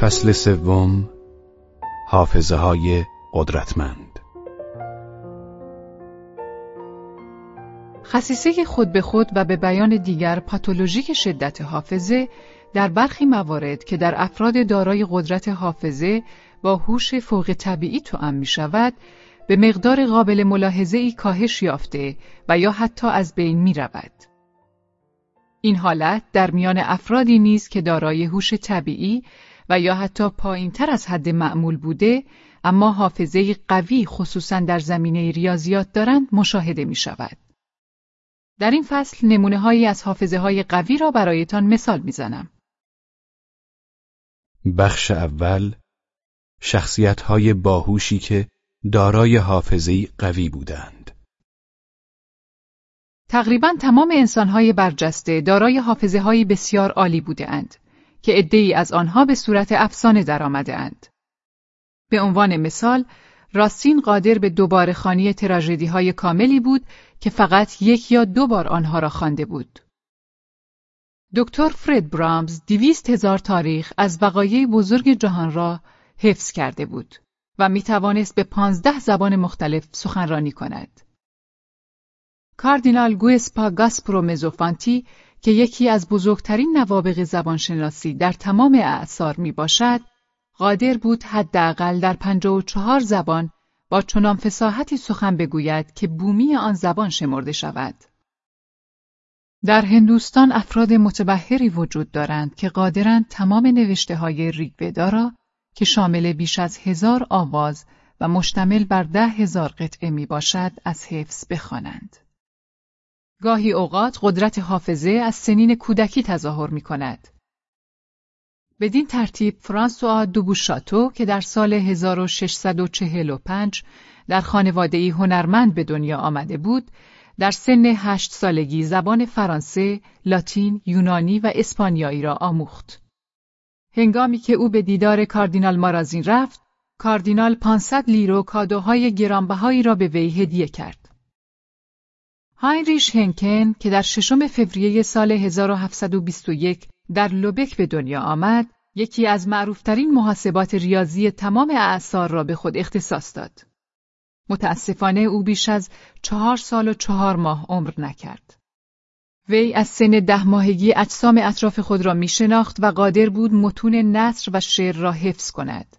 فصل سوم حافظه های قدرتمند خصیصه خود به خود و به بیان دیگر پاتولوژیک شدت حافظه در برخی موارد که در افراد دارای قدرت حافظه با هوش فوق طبیعی توأم می شود به مقدار قابل ملاحظه ای کاهش یافته و یا حتی از بین می رود. این حالت در میان افرادی نیست که دارای هوش طبیعی و یا حتی پایین تر از حد معمول بوده اما حافظه قوی خصوصا در زمینه ریاضیات دارند مشاهده می شود. در این فصل نمونه هایی از حافظه های قوی را برایتان مثال می زنم. بخش اول شخصیت های باهوشی که دارای حافظه قوی بودند. تقریبا تمام انسانهای برجسته دارای حافظه های بسیار عالی بودند. که عدهای از آنها به صورت افسانه درآمدهاند. به عنوان مثال، راستین قادر به دوباره خانی تراژدی های کاملی بود که فقط یک یا دو بار آنها را خوانده بود. دکتر فرید برامز دویست هزار تاریخ از وقایع بزرگ جهان را حفظ کرده بود و می توانست به پانزده زبان مختلف سخنرانی کند. کاردینال گویسپا گاسپرو مزوفانتی که یکی از بزرگترین نوابغ زبانشناسی در تمام اعثار می باشد، قادر بود حداقل در پنجاه و چهار زبان با چنان فساحتی سخن بگوید که بومی آن زبان شمرده شود. در هندوستان افراد متبهری وجود دارند که قادرند تمام نوشته های ریگودا را که شامل بیش از هزار آواز و مشتمل بر ده هزار قطعه می باشد از حفظ بخوانند. گاهی اوقات قدرت حافظه از سنین کودکی تظاهر می کند. بدین ترتیب فرانسوا دوبوشاتو که در سال 1645 در خانواده ای هنرمند به دنیا آمده بود، در سن هشت سالگی زبان فرانسه، لاتین، یونانی و اسپانیایی را آموخت. هنگامی که او به دیدار کاردینال مارازین رفت، کاردینال 500 لیرو کادوهای گرانبهایی را به وی هدیه کرد. هاینریش هنکن که در ششم فوریه سال 1721 در لوبک به دنیا آمد، یکی از معروفترین محاسبات ریاضی تمام اعثار را به خود اختصاص داد. متاسفانه او بیش از چهار سال و چهار ماه عمر نکرد. وی از سن ده ماهگی اجسام اطراف خود را می شناخت و قادر بود متون نصر و شعر را حفظ کند.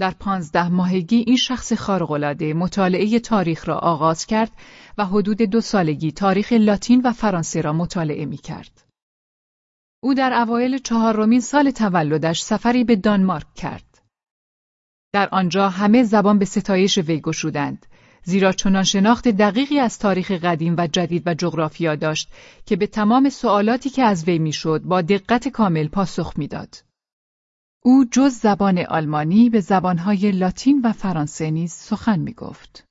در پانزده ماهگی این شخص خارق‌العاده مطالعه تاریخ را آغاز کرد و حدود دو سالگی تاریخ لاتین و فرانسه را مطالعه می کرد. او در اوایل چهارمین سال تولدش سفری به دانمارک کرد. در آنجا همه زبان به ستایش وی گشودند زیرا چنان شناخت دقیقی از تاریخ قدیم و جدید و جغرافیا داشت که به تمام سوالاتی که از وی می‌شد با دقت کامل پاسخ می‌داد. او جز زبان آلمانی به زبانهای لاتین و فرانسه نیز سخن می گفت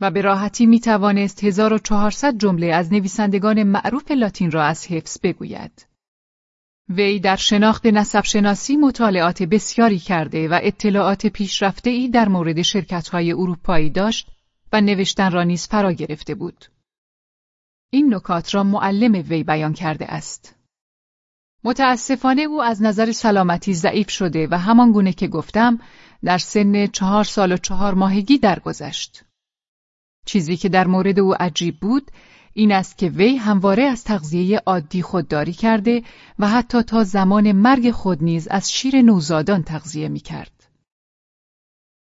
و به راحتی می توانست 1400 جمله از نویسندگان معروف لاتین را از حفظ بگوید. وی در شناخت نسب شناسی مطالعات بسیاری کرده و اطلاعات پیشرفته ای در مورد شرکت‌های اروپایی داشت و نوشتن را نیز فرا گرفته بود. این نکات را معلم وی بیان کرده است. متاسفانه او از نظر سلامتی ضعیف شده و همان گونه که گفتم در سن چهار سال و چهار ماهگی درگذشت. چیزی که در مورد او عجیب بود این است که وی همواره از تغذیه عادی خودداری کرده و حتی تا زمان مرگ خود نیز از شیر نوزادان تغذیه می کرد.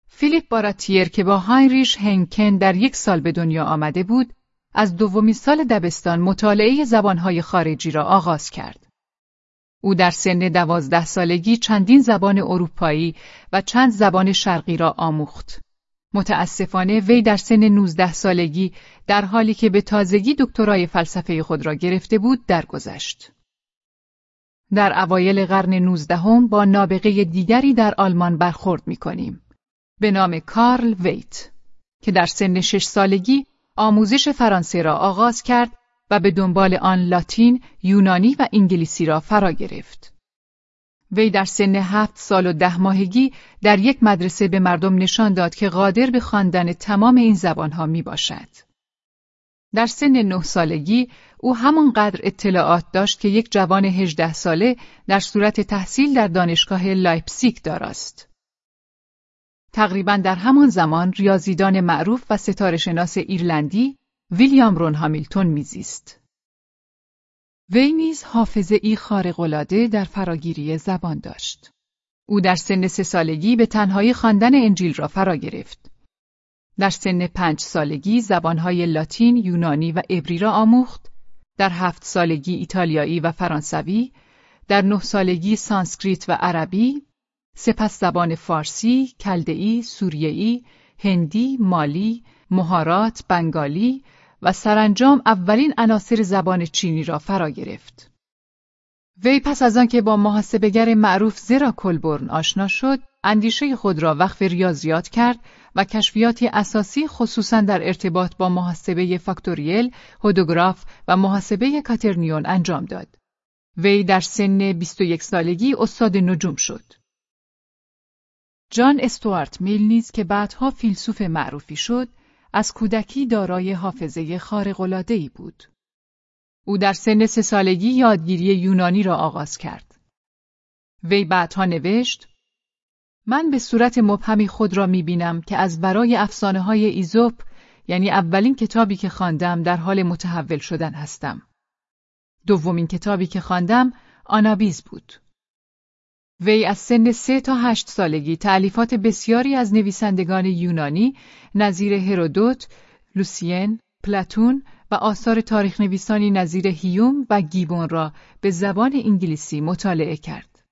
فیلیپ باراتیر که با هاینریش هنکن در یک سال به دنیا آمده بود، از دومی سال دبستان مطالعه زبانهای خارجی را آغاز کرد. او در سن دوازده سالگی چندین زبان اروپایی و چند زبان شرقی را آموخت. متاسفانه وی در سن 19 سالگی در حالی که به تازگی دکترای فلسفه خود را گرفته بود درگذشت. در اوایل قرن نوزدهم با نابغه دیگری در آلمان برخورد می کنیم. به نام کارل ویت که در سن شش سالگی آموزش فرانسه را آغاز کرد و به دنبال آن لاتین، یونانی و انگلیسی را فرا گرفت. وی در سن هفت سال و ده ماهگی در یک مدرسه به مردم نشان داد که قادر به خواندن تمام این زبانها می باشد. در سن نه سالگی او همانقدر اطلاعات داشت که یک جوان هجده ساله در صورت تحصیل در دانشگاه لایپسیک داراست. تقریبا در همان زمان ریاضیدان معروف و ستاره شناس ایرلندی ویلیام رون هامیلتون میزیست. وی نیز حافظه ای خارق‌العاده در فراگیری زبان داشت. او در سن سه سالگی به تنهایی خواندن انجیل را فرا گرفت. در سن پنج سالگی زبانهای لاتین، یونانی و عبری را آموخت. در هفت سالگی ایتالیایی و فرانسوی، در نه سالگی سانسکریت و عربی، سپس زبان فارسی، کلدئی، سوریه‌ای، هندی، مالی، مهارات، بنگالی و سرانجام اولین عناصر زبان چینی را فرا گرفت. وی پس از آنکه با محاسبگر معروف زرا کلبرن آشنا شد، اندیشه خود را وقف ریاضیات کرد و کشفیاتی اساسی خصوصا در ارتباط با محاسبه فاکتوریل، هودوگراف و محاسبه کاترنیون انجام داد. وی در سن 21 سالگی استاد نجوم شد. جان استوارت میل نیز که بعدها فیلسوف معروفی شد، از کودکی دارای حافظه خارق‌العاده‌ای بود. او در سن سه سالگی یادگیری یونانی را آغاز کرد. وی بعدها نوشت من به صورت مبهمی خود را می بینم که از برای افسانه های ایزوپ یعنی اولین کتابی که خواندم در حال متحول شدن هستم. دومین کتابی که خواندم آنابیز بود. وی از سن سه تا هشت سالگی تعلیفات بسیاری از نویسندگان یونانی نظیر هرودوت، لوسین، پلاتون و آثار تاریخ نویسانی نظیر هیوم و گیبون را به زبان انگلیسی مطالعه کرد.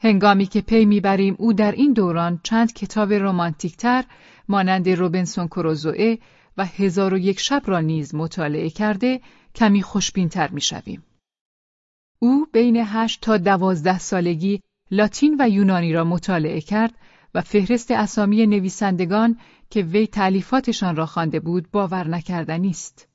هنگامی که پی می‌بریم او در این دوران چند کتاب رمانتیکتر مانند روبنسون کروزوئه و هزار و یک شب را نیز مطالعه کرده کمی خوشبینتر می‌شویم. او بین هشت تا دوازده سالگی لاتین و یونانی را مطالعه کرد و فهرست اسامی نویسندگان که وی تعلیفاتشان را خوانده بود باور نکردنی است.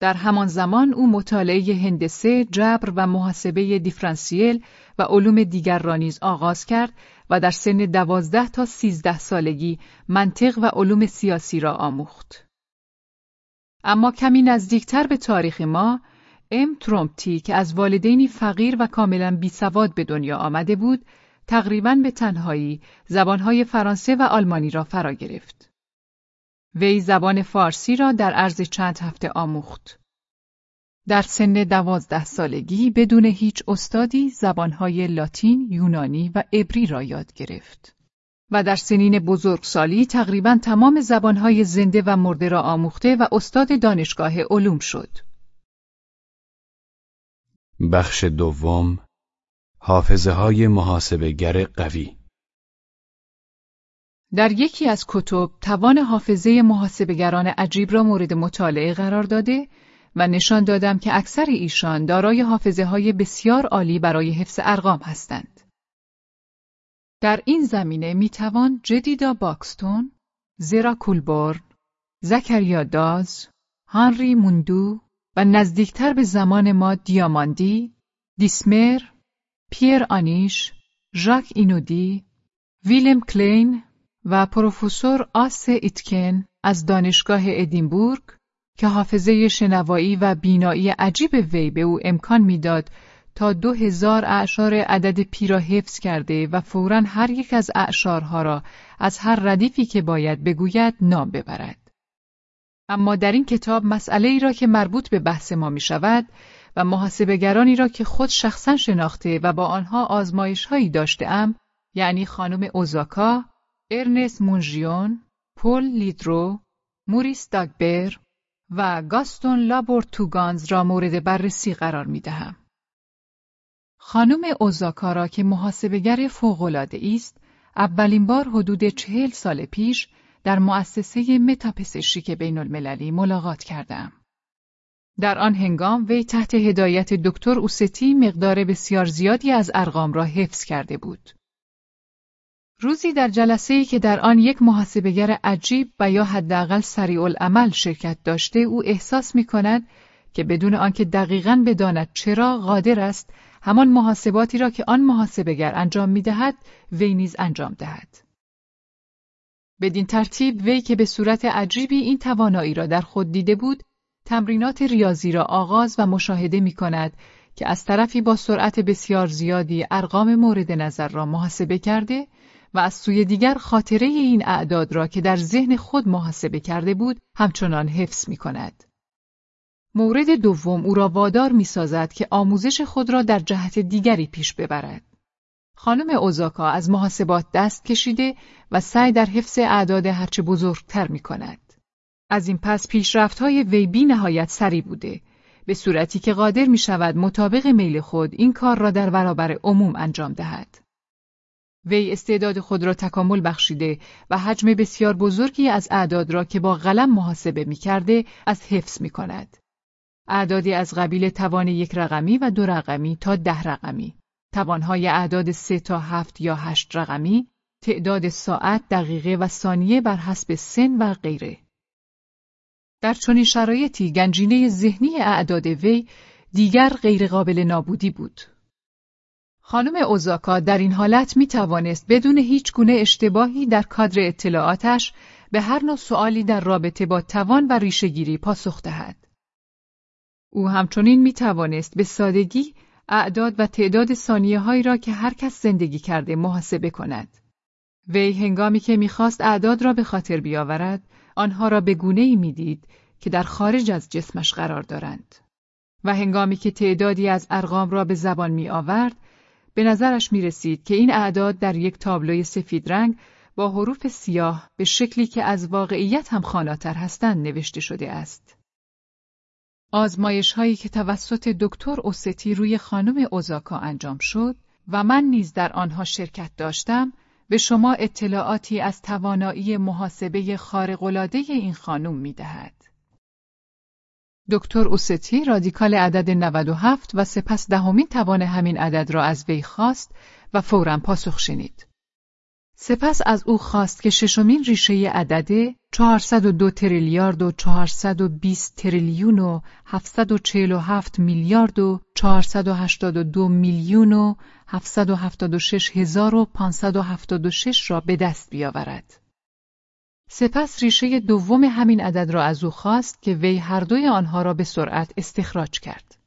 در همان زمان او مطالعه هندسه، جبر و محاسبه دیفرانسیل و علوم دیگر را نیز آغاز کرد و در سن دوازده تا سیزده سالگی منطق و علوم سیاسی را آموخت. اما کمی نزدیکتر به تاریخ ما، ام ترومپتی که از والدینی فقیر و کاملا بیسواد به دنیا آمده بود، تقریبا به تنهایی زبانهای فرانسه و آلمانی را فرا گرفت. وی زبان فارسی را در عرض چند هفته آموخت. در سن دوازده سالگی بدون هیچ استادی زبانهای لاتین، یونانی و عبری را یاد گرفت. و در سنین بزرگسالی تقریبا تمام زبانهای زنده و مرده را آموخته و استاد دانشگاه علوم شد. بخش دوم حافظه های محاسبگر قوی در یکی از کتب توان حافظه محاسبگران عجیب را مورد مطالعه قرار داده و نشان دادم که اکثر ایشان دارای حافظه های بسیار عالی برای حفظ ارقام هستند. در این زمینه می توان جدیدیا باکستون، زیرا کولبورن، زکریا داز، هانری موندو و نزدیکتر به زمان ما دیاماندی، دیسمر، پیر آنیش، ژاک اینودی، ویلم کلین و پروفسور آس ایتکن از دانشگاه ادینبورگ که حافظه شنوایی و بینایی عجیب وی به او امکان می‌داد تا دو هزار اعشار عدد پی را حفظ کرده و فورا هر یک از اعشارها را از هر ردیفی که باید بگوید نام ببرد. اما در این کتاب مسئله ای را که مربوط به بحث ما می شود و محاسبگرانی را که خود شخصا شناخته و با آنها آزمایش هایی داشته ام یعنی خانم اوزاکا، ارنست مونژیون، پول لیدرو، موریس داگبر و گاستون لابورتوگانز را مورد بررسی قرار می دهم. خانم اوزاکا را که محاسبگر فوق‌العاده است، اولین بار حدود چهل سال پیش در مؤسسه متاپزشیک بین المللی ملاقات کردم. در آن هنگام وی تحت هدایت دکتر اوستی مقدار بسیار زیادی از ارقام را حفظ کرده بود. روزی در جلسه ای که در آن یک محاسبگر عجیب و یا حداقل سریع العمل شرکت داشته او احساس می کند که بدون آنکه دقیقا بداند چرا قادر است همان محاسباتی را که آن محاسبگر انجام می دهد وی نیز انجام دهد. بدین ترتیب وی که به صورت عجیبی این توانایی را در خود دیده بود تمرینات ریاضی را آغاز و مشاهده می کند که از طرفی با سرعت بسیار زیادی ارقام مورد نظر را محاسبه کرده و از سوی دیگر خاطره این اعداد را که در ذهن خود محاسبه کرده بود همچنان حفظ می کند. مورد دوم او را وادار می سازد که آموزش خود را در جهت دیگری پیش ببرد. خانم اوزاکا از محاسبات دست کشیده و سعی در حفظ اعداد هرچه بزرگتر می کند. از این پس پیشرفت های وی بی نهایت سری بوده به صورتی که قادر می شود مطابق میل خود این کار را در برابر عموم انجام دهد. وی استعداد خود را تکامل بخشیده و حجم بسیار بزرگی از اعداد را که با قلم محاسبه می کرده از حفظ می کند. اعدادی از قبیل توان یک رقمی و دو رقمی تا ده رقمی. توانهای اعداد سه تا هفت یا هشت رقمی، تعداد ساعت، دقیقه و ثانیه بر حسب سن و غیره. در چنین شرایطی گنجینه ذهنی اعداد وی دیگر غیرقابل نابودی بود. خانم اوزاکا در این حالت می توانست بدون هیچ گونه اشتباهی در کادر اطلاعاتش به هر نوع سوالی در رابطه با توان و ریشهگیری پاسخ دهد. او همچنین می توانست به سادگی اعداد و تعداد ثانیه هایی را که هر کس زندگی کرده محاسبه کند. وی هنگامی که می‌خواست اعداد را به خاطر بیاورد، آنها را به گونه ای می‌دید که در خارج از جسمش قرار دارند. و هنگامی که تعدادی از ارقام را به زبان می آورد، به نظرش می رسید که این اعداد در یک تابلوی سفید رنگ با حروف سیاه به شکلی که از واقعیت هم خاناتر هستند نوشته شده است. آزمایش هایی که توسط دکتر اوستی روی خانم اوزاکا انجام شد و من نیز در آنها شرکت داشتم به شما اطلاعاتی از توانایی محاسبه خارق‌العاده این خانم می دهد. دکتر اوستی رادیکال عدد 97 و سپس دهمین توان همین عدد را از وی خواست و فورا پاسخ شنید. سپس از او خواست که ششمین ریشه عدد 402 تریلیارد و 420 تریلیون و 747 میلیارد و 482 میلیون و 776 هزار و 576 را به دست بیاورد. سپس ریشه دوم همین عدد را از او خواست که وی هر دوی آنها را به سرعت استخراج کرد.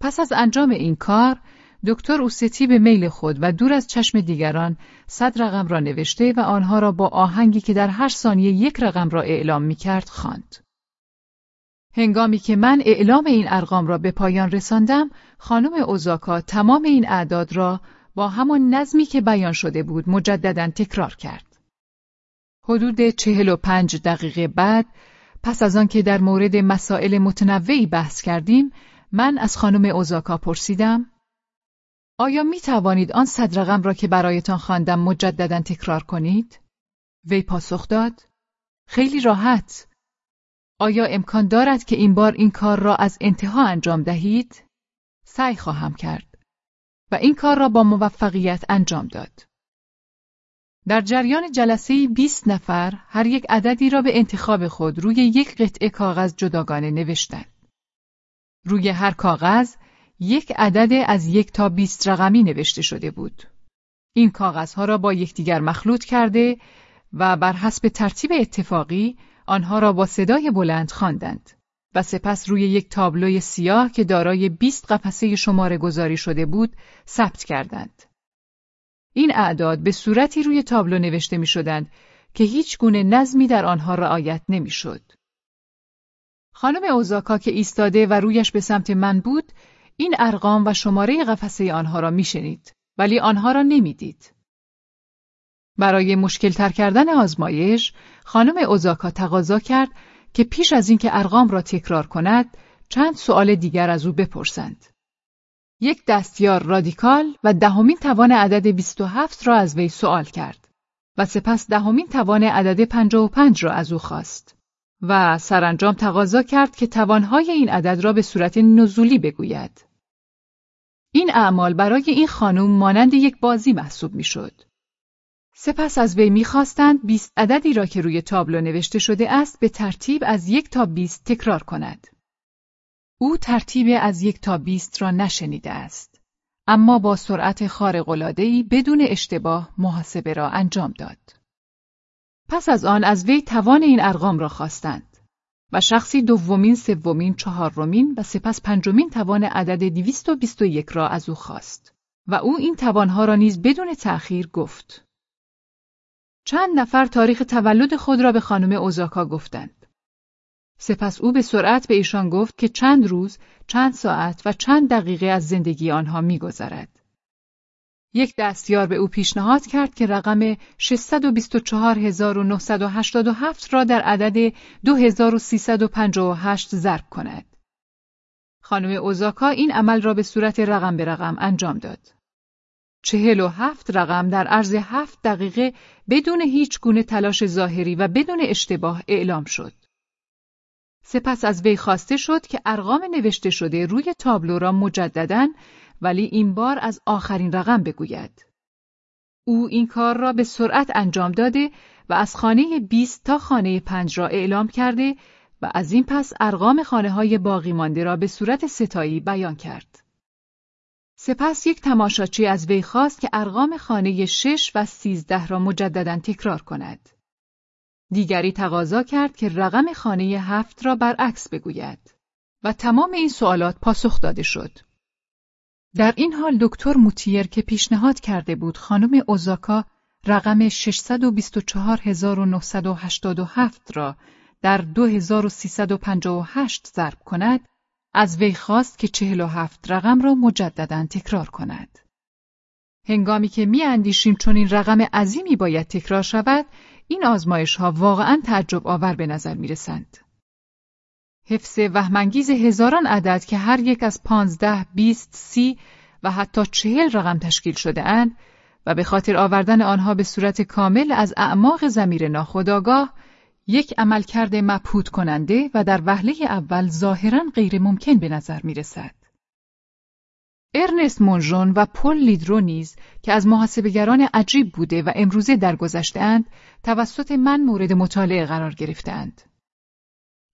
پس از انجام این کار، دکتر اوستی به میل خود و دور از چشم دیگران صد رقم را نوشته و آنها را با آهنگی که در هر ثانیه یک رقم را اعلام می کرد خواند. هنگامی که من اعلام این ارقام را به پایان رساندم، خانم اوزاکا تمام این اعداد را با همان نظمی که بیان شده بود مجددا تکرار کرد. حدود چهل و پنج دقیقه بعد پس از آنکه در مورد مسائل متنوعی بحث کردیم من از خانم اوزاکا پرسیدم آیا می توانید آن صد رقم را که برایتان خواندم مجددا تکرار کنید؟ وی پاسخ داد خیلی راحت آیا امکان دارد که این بار این کار را از انتها انجام دهید؟ سعی خواهم کرد و این کار را با موفقیت انجام داد. در جریان جلسه 20 نفر هر یک عددی را به انتخاب خود روی یک قطعه کاغذ جداگانه نوشتند. روی هر کاغذ یک عدد از یک تا 20 رقمی نوشته شده بود. این کاغذها را با یکدیگر مخلوط کرده و بر حسب ترتیب اتفاقی آنها را با صدای بلند خواندند و سپس روی یک تابلوی سیاه که دارای 20 قفسه شماره گذاری شده بود ثبت کردند. این اعداد به صورتی روی تابلو نوشته می شدند که هیچ گونه نظمی در آنها رعایت نمی شد. خانم اوزاکا که ایستاده و رویش به سمت من بود، این ارقام و شماره قفسه آنها را میشنید ولی آنها را نمی‌دید. برای مشکل تر کردن آزمایش، خانم اوزاکا تقاضا کرد که پیش از اینکه ارقام را تکرار کند، چند سوال دیگر از او بپرسند. یک دستیار رادیکال و دهمین توان عدد 27 را از وی سوال کرد و سپس دهمین توان عدد 55 را از او خواست و سرانجام تقاضا کرد که توانهای این عدد را به صورت نزولی بگوید. این اعمال برای این خانم مانند یک بازی محسوب می‌شد. سپس از وی می‌خواستند 20 عددی را که روی تابلو نوشته شده است به ترتیب از یک تا 20 تکرار کند. او ترتیب از یک تا 20 را نشنیده است. اما با سرعت خارق‌العاده‌ای بدون اشتباه محاسبه را انجام داد. پس از آن از وی توان این ارقام را خواستند و شخصی دومین، سومین، چهارمین و سپس پنجمین توان عدد 221 را از او خواست و او این توانها را نیز بدون تأخیر گفت. چند نفر تاریخ تولد خود را به خانم اوزاکا گفتند. سپس او به سرعت به ایشان گفت که چند روز، چند ساعت و چند دقیقه از زندگی آنها میگذرد. یک دستیار به او پیشنهاد کرد که رقم 624987 را در عدد 2358 ضرب کند. خانم اوزاکا این عمل را به صورت رقم به رقم انجام داد. چهل و هفت رقم در عرض هفت دقیقه بدون هیچ گونه تلاش ظاهری و بدون اشتباه اعلام شد. سپس از وی خواسته شد که ارقام نوشته شده روی تابلو را مجددا ولی این بار از آخرین رقم بگوید. او این کار را به سرعت انجام داده و از خانه 20 تا خانه 5 را اعلام کرده و از این پس ارقام خانه های باقی مانده را به صورت ستایی بیان کرد. سپس یک تماشاچی از وی خواست که ارقام خانه 6 و 13 را مجددا تکرار کند. دیگری تقاضا کرد که رقم خانه هفت را برعکس بگوید و تمام این سوالات پاسخ داده شد. در این حال دکتر موتیر که پیشنهاد کرده بود خانم اوزاکا رقم 624987 را در 2358 ضرب کند از وی خواست که 47 رقم را مجددا تکرار کند. هنگامی که می اندیشیم چون این رقم عظیمی باید تکرار شود این آزمایش ها واقعا تعجب آور به نظر می رسند. حفظ وهمانگیز هزاران عدد که هر یک از پانزده، بیست، سی و حتی چهل رقم تشکیل شده اند و به خاطر آوردن آنها به صورت کامل از اعماق زمیر ناخودآگاه یک عملکرد مبهوت کننده و در وهله اول ظاهرا غیر ممکن به نظر می رسد. ارنست مونژون و پل لیدرو نیز که از محاسبگران عجیب بوده و امروزه درگذشتهاند توسط من مورد مطالعه قرار گرفتند.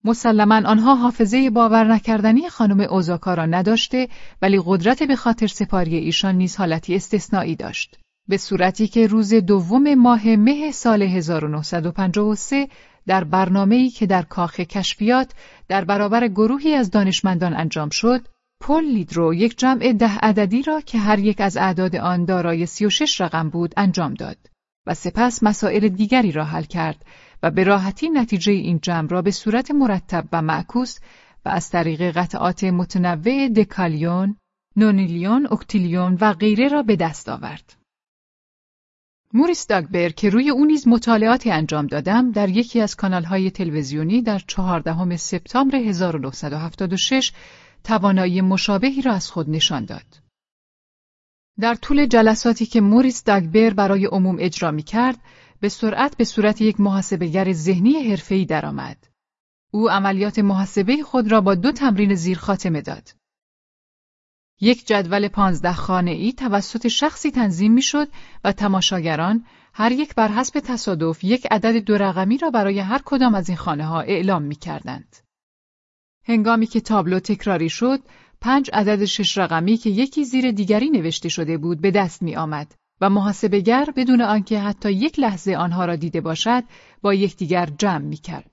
مسلما آنها حافظه باور نکردنی خانم اوزاکا را نداشته ولی قدرت به خاطر سپاری ایشان نیز حالتی استثنایی داشت. به صورتی که روز دوم ماه مه سال 1953 در برنامه‌ای که در کاخ کشفیات در برابر گروهی از دانشمندان انجام شد، پل لیدرو یک جمع ده عددی را که هر یک از اعداد آن دارای 36 رقم بود انجام داد و سپس مسائل دیگری را حل کرد و به راحتی نتیجه این جمع را به صورت مرتب و معکوس و از طریق قطعات متنوع دکالیون، نونیلیون، اکتیلیون و غیره را به دست آورد. موریس داگبر که روی او نیز مطالعاتی انجام دادم در یکی از کانالهای تلویزیونی در چهاردهم سپتامبر 1976 توانایی مشابهی را از خود نشان داد. در طول جلساتی که موریس داگبر برای عموم اجرا می کرد، به سرعت به صورت یک محاسبگر ذهنی حرفه‌ای درآمد. او عملیات محاسبه خود را با دو تمرین زیر خاتمه داد. یک جدول پانزده خانه ای توسط شخصی تنظیم می شد و تماشاگران هر یک بر حسب تصادف یک عدد دو رقمی را برای هر کدام از این خانه ها اعلام می کردند. هنگامی که تابلو تکراری شد، پنج عدد شش رقمی که یکی زیر دیگری نوشته شده بود به دست می آمد و محاسبگر بدون آنکه حتی یک لحظه آنها را دیده باشد با یکدیگر جمع می کرد.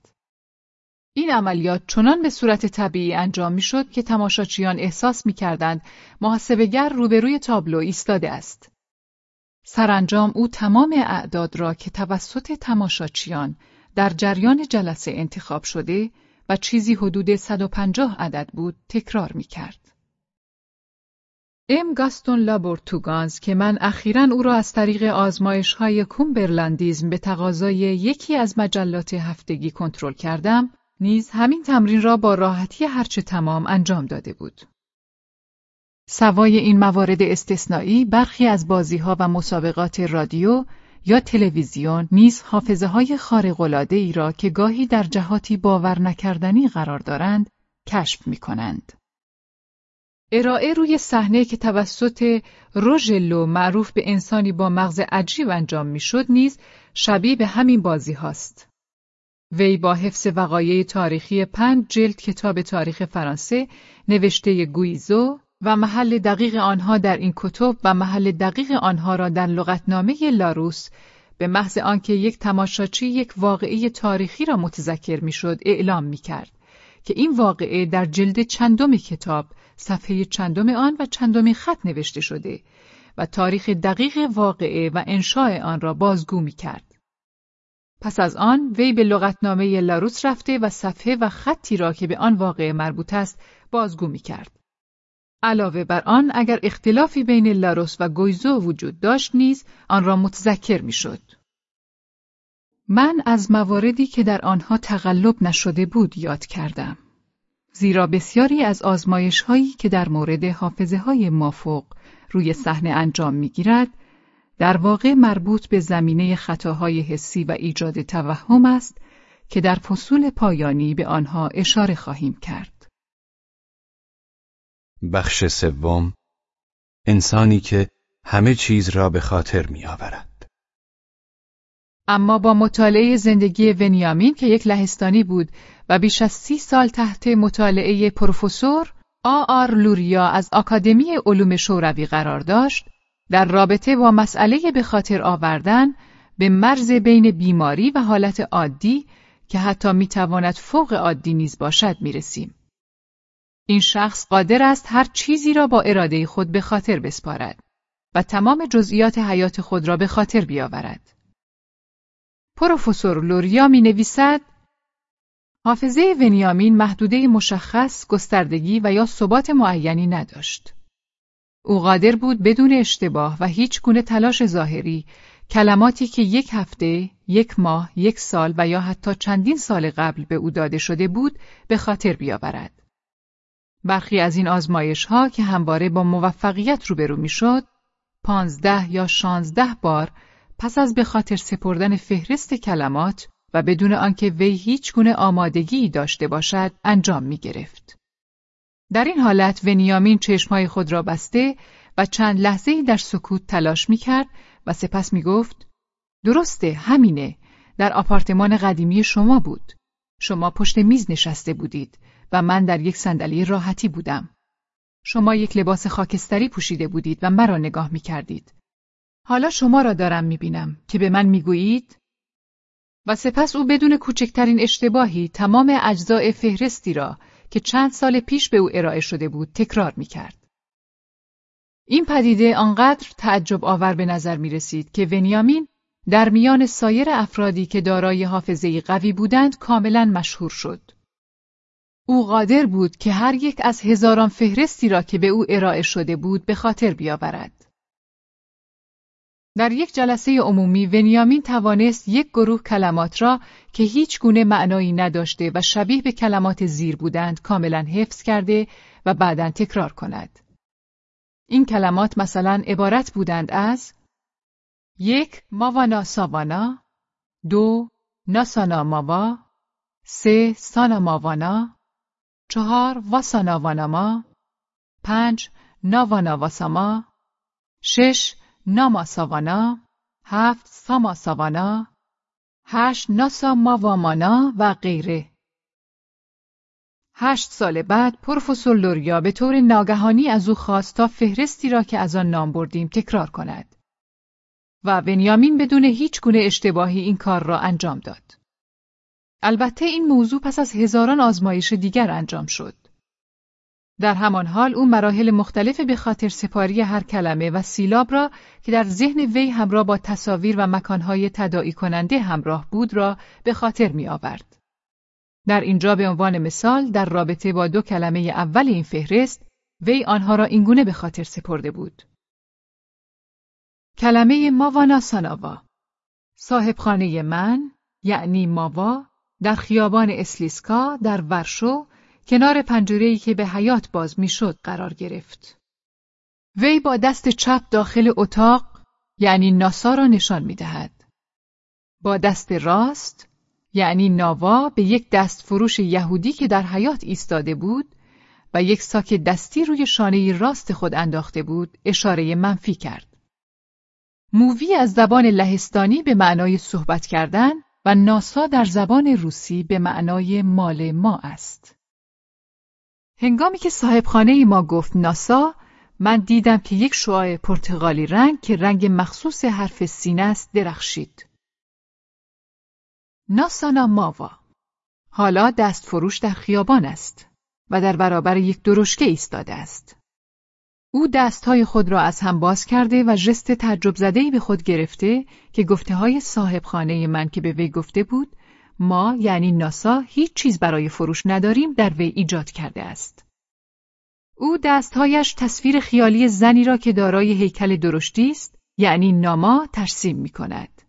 این عملیات چنان به صورت طبیعی انجام می شد که تماشاچیان احساس می کردند محاسبگر روبروی تابلو ایستاده است. سرانجام او تمام اعداد را که توسط تماشاچیان در جریان جلسه انتخاب شده و چیزی حدود 150 عدد بود تکرار می کرد. ام گاستون لابورتوگانز که من اخیرا او را از طریق آزمایش های کومبرلندیزم به تقاضای یکی از مجلات هفتگی کنترل کردم، نیز همین تمرین را با راحتی هرچه تمام انجام داده بود. سوای این موارد استثنایی برخی از بازیها و مسابقات رادیو یا تلویزیون نیز حافظه های خارق ای را که گاهی در جهاتی باور نکردنی قرار دارند کشف می کنند. ارائه روی صحنه که توسط روژلو معروف به انسانی با مغز عجیب انجام می‌شد نیز شبیه به همین بازی هاست. وی با حفظ وقایع تاریخی پنج جلد کتاب تاریخ فرانسه نوشته گویزو و محل دقیق آنها در این کتب و محل دقیق آنها را در لغتنامه لاروس به محض آنکه یک تماشاچی یک واقعی تاریخی را متذکر می‌شد اعلام می کرد که این واقعه در جلد چندم کتاب صفحه چندم آن و چندمی خط نوشته شده و تاریخ دقیق واقعه و انشاء آن را بازگو می کرد. پس از آن وی به لغتنامه لاروس رفته و صفحه و خطی را که به آن واقعه مربوط است بازگو می کرد. علاوه بر آن اگر اختلافی بین لاروس و گویزو وجود داشت نیز آن را متذکر می‌شد. من از مواردی که در آنها تقلب نشده بود یاد کردم. زیرا بسیاری از آزمایش هایی که در مورد حافظه های مافوق روی صحنه انجام می‌گیرد در واقع مربوط به زمینه خطاهای حسی و ایجاد توهم است که در فصول پایانی به آنها اشاره خواهیم کرد. بخش سوم انسانی که همه چیز را به خاطر می آورد. اما با مطالعه زندگی ونیامین که یک لهستانی بود و بیش از سی سال تحت مطالعه پروفسور آ آر لوریا از آکادمی علوم شوروی قرار داشت، در رابطه با مسئله به خاطر آوردن به مرز بین بیماری و حالت عادی که حتی می‌تواند فوق عادی نیز باشد می‌رسیم. این شخص قادر است هر چیزی را با اراده خود به خاطر بسپارد و تمام جزئیات حیات خود را به خاطر بیاورد. پروفسور لوریا می نویسد حافظه ونیامین محدوده مشخص، گستردگی و یا ثبات معینی نداشت. او قادر بود بدون اشتباه و هیچ گونه تلاش ظاهری کلماتی که یک هفته، یک ماه، یک سال و یا حتی چندین سال قبل به او داده شده بود به خاطر بیاورد. برخی از این آزمایش ها که همواره با موفقیت روبرو می‌شد، پانزده یا شانزده بار پس از به خاطر سپردن فهرست کلمات و بدون آنکه وی هیچ گونه آمادگی داشته باشد انجام می گرفت. در این حالت ونیامین چشمهای خود را بسته و چند لحظه در سکوت تلاش می کرد و سپس می گفت درسته همینه در آپارتمان قدیمی شما بود. شما پشت میز نشسته بودید و من در یک صندلی راحتی بودم. شما یک لباس خاکستری پوشیده بودید و مرا نگاه می کردید. حالا شما را دارم می بینم که به من می گویید و سپس او بدون کوچکترین اشتباهی تمام اجزای فهرستی را که چند سال پیش به او ارائه شده بود تکرار می کرد. این پدیده آنقدر تعجب آور به نظر می رسید که ونیامین در میان سایر افرادی که دارای حافظه قوی بودند کاملا مشهور شد. او قادر بود که هر یک از هزاران فهرستی را که به او ارائه شده بود به خاطر بیاورد. در یک جلسه عمومی ونیامین توانست یک گروه کلمات را که هیچ گونه معنایی نداشته و شبیه به کلمات زیر بودند کاملا حفظ کرده و بعدا تکرار کند. این کلمات مثلا عبارت بودند از یک ماوانا ساوانا دو ناسانا ماوا سه سانا ماوانا چهار واسانا واناما پنج ناوانا واساما شش ناما ساوانا هفت ساما ساوانا هشت ناسا ماوامانا و غیره هشت سال بعد پروفسور لوریا به طور ناگهانی از او خواست تا فهرستی را که از آن نام بردیم تکرار کند و ونیامین بدون هیچ گونه اشتباهی این کار را انجام داد. البته این موضوع پس از هزاران آزمایش دیگر انجام شد. در همان حال او مراحل مختلف به خاطر سپاری هر کلمه و سیلاب را که در ذهن وی همراه با تصاویر و مکانهای تداعی کننده همراه بود را به خاطر می آورد. در اینجا به عنوان مثال در رابطه با دو کلمه اول این فهرست وی آنها را اینگونه به خاطر سپرده بود. کلمه ماوانا ساناوا صاحبخانه من یعنی ماوا در خیابان اسلیسکا در ورشو کنار پنجره‌ای که به حیات باز می‌شد قرار گرفت. وی با دست چپ داخل اتاق یعنی ناسا را نشان می دهد. با دست راست یعنی ناوا به یک دست فروش یهودی که در حیات ایستاده بود و یک ساک دستی روی شانه راست خود انداخته بود اشاره منفی کرد. مووی از زبان لهستانی به معنای صحبت کردن و ناسا در زبان روسی به معنای مال ما است. هنگامی که صاحب خانه ما گفت ناسا، من دیدم که یک شعاع پرتغالی رنگ که رنگ مخصوص حرف سین است درخشید. ناسانا ماوا حالا دست فروش در خیابان است و در برابر یک درشکه ایستاده است. او دستهای خود را از هم باز کرده و ژست تعجب به خود گرفته که گفته های صاحب خانه من که به وی گفته بود ما یعنی ناسا هیچ چیز برای فروش نداریم در وی ایجاد کرده است. او دستهایش تصویر خیالی زنی را که دارای هیکل درشتی است یعنی ناما ترسیم می کند.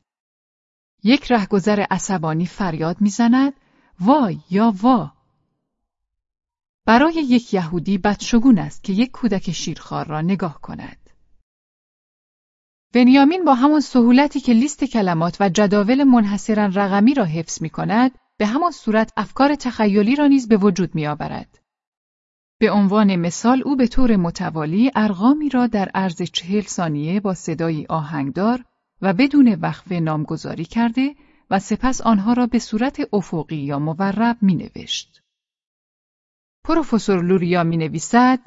یک رهگذر عصبانی فریاد می‌زند وای یا وا برای یک یهودی بدشگون است که یک کودک شیرخوار را نگاه کند. بنیامین با همان سهولتی که لیست کلمات و جداول منحصرا رقمی را حفظ می کند، به همان صورت افکار تخیلی را نیز به وجود می آورد. به عنوان مثال او به طور متوالی ارقامی را در عرض چهل ثانیه با صدایی آهنگدار و بدون وقفه نامگذاری کرده و سپس آنها را به صورت افقی یا مورب می نوشت. پروفسور لوریا می نویسد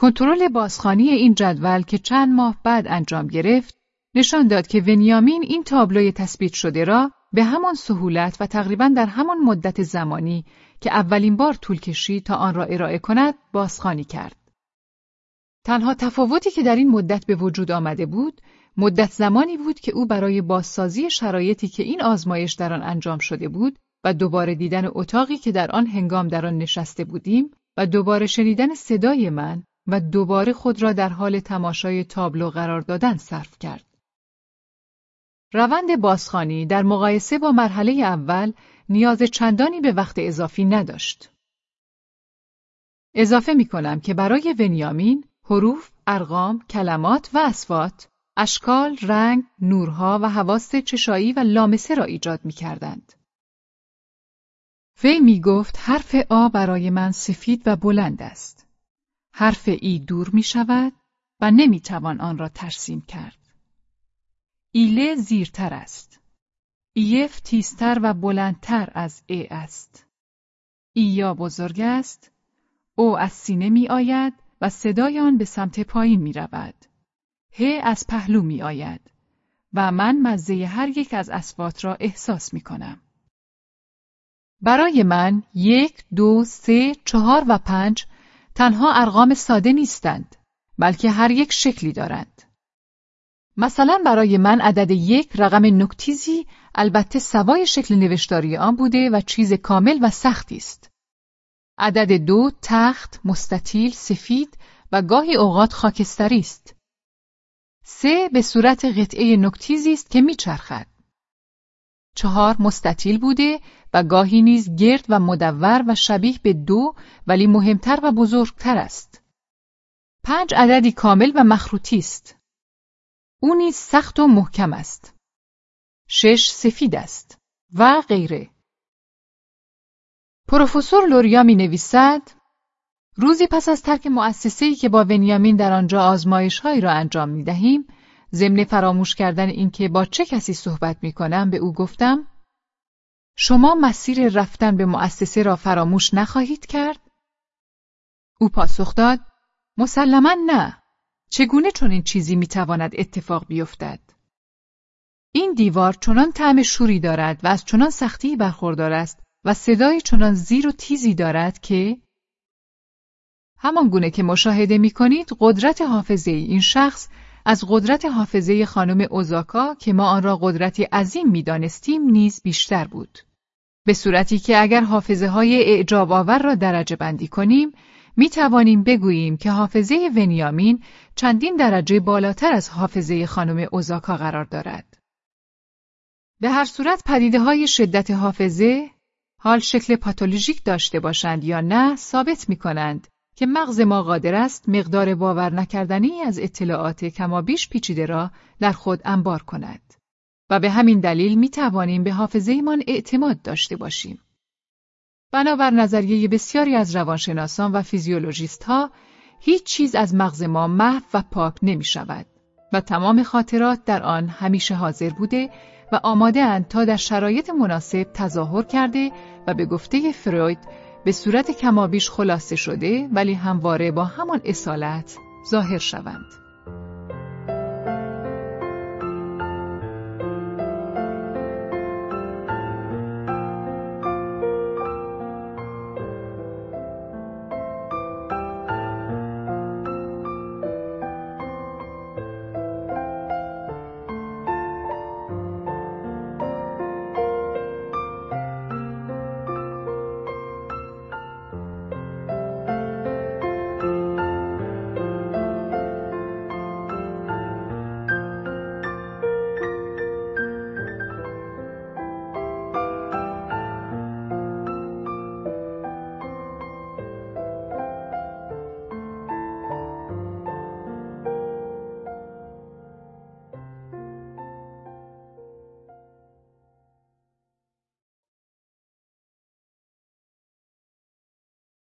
کنترل بازخانی این جدول که چند ماه بعد انجام گرفت نشان داد که ونیامین این تابلوی تثبیت شده را به همان سهولت و تقریبا در همان مدت زمانی که اولین بار طول کشید تا آن را ارائه کند بازخانی کرد. تنها تفاوتی که در این مدت به وجود آمده بود مدت زمانی بود که او برای بازسازی شرایطی که این آزمایش در آن انجام شده بود و دوباره دیدن اتاقی که در آن هنگام در آن نشسته بودیم و دوباره شنیدن صدای من و دوباره خود را در حال تماشای تابلو قرار دادن صرف کرد. روند بازخانی در مقایسه با مرحله اول نیاز چندانی به وقت اضافی نداشت. اضافه می کنم که برای ونیامین حروف، ارقام، کلمات و اسوات اشکال، رنگ، نورها و حواس چشایی و لامسه را ایجاد می کردند. وی می گفت حرف آ برای من سفید و بلند است. حرف ای دور می شود و نمی توان آن را ترسیم کرد. ایله زیرتر است. ایف تیزتر و بلندتر از ای است. ایا بزرگ است. او از سینه می آید و صدای آن به سمت پایین می رود. ه از پهلو می آید و من مزه هر یک از اسوات را احساس می کنم. برای من یک، دو، سه، چهار و پنج تنها ارقام ساده نیستند بلکه هر یک شکلی دارند. مثلا برای من عدد یک رقم نکتیزی البته سوای شکل نوشتاری آن بوده و چیز کامل و سختی است. عدد دو تخت، مستطیل، سفید و گاهی اوقات خاکستری است. سه به صورت قطعه نکتیزی است که میچرخد. چهار مستطیل بوده و گاهی نیز گرد و مدور و شبیه به دو ولی مهمتر و بزرگتر است. پنج عددی کامل و مخروطی است. او نیز سخت و محکم است. شش سفید است و غیره. پروفسور لوریا می نویسد روزی پس از ترک مؤسسه‌ای که با ونیامین در آنجا آزمایشهایی را انجام می دهیم، ضمن فراموش کردن اینکه با چه کسی صحبت می کنم به او گفتم شما مسیر رفتن به مؤسسه را فراموش نخواهید کرد؟ او پاسخ داد مسلما نه چگونه چون این چیزی می‌تواند اتفاق بیفتد؟ این دیوار چنان طعم شوری دارد و از چنان سختی برخوردار است و صدای چنان زیر و تیزی دارد که همان گونه که مشاهده می کنید قدرت حافظه این شخص از قدرت حافظه خانم اوزاکا که ما آن را قدرتی عظیم می دانستیم نیز بیشتر بود. به صورتی که اگر حافظه های اعجاب آور را درجه بندی کنیم می توانیم بگوییم که حافظه ونیامین چندین درجه بالاتر از حافظه خانم اوزاکا قرار دارد. به هر صورت پدیده های شدت حافظه حال شکل پاتولوژیک داشته باشند یا نه ثابت می کنند که مغز ما قادر است مقدار باور نکردنی از اطلاعات کمابیش پیچیده را در خود انبار کند و به همین دلیل می توانیم به حافظه اعتماد داشته باشیم. بنابر نظریه بسیاری از روانشناسان و فیزیولوژیست ها، هیچ چیز از مغز ما محو و پاک نمی شود و تمام خاطرات در آن همیشه حاضر بوده و آماده اند تا در شرایط مناسب تظاهر کرده و به گفته فروید به صورت کمابیش خلاصه شده ولی همواره با همان اصالت ظاهر شوند.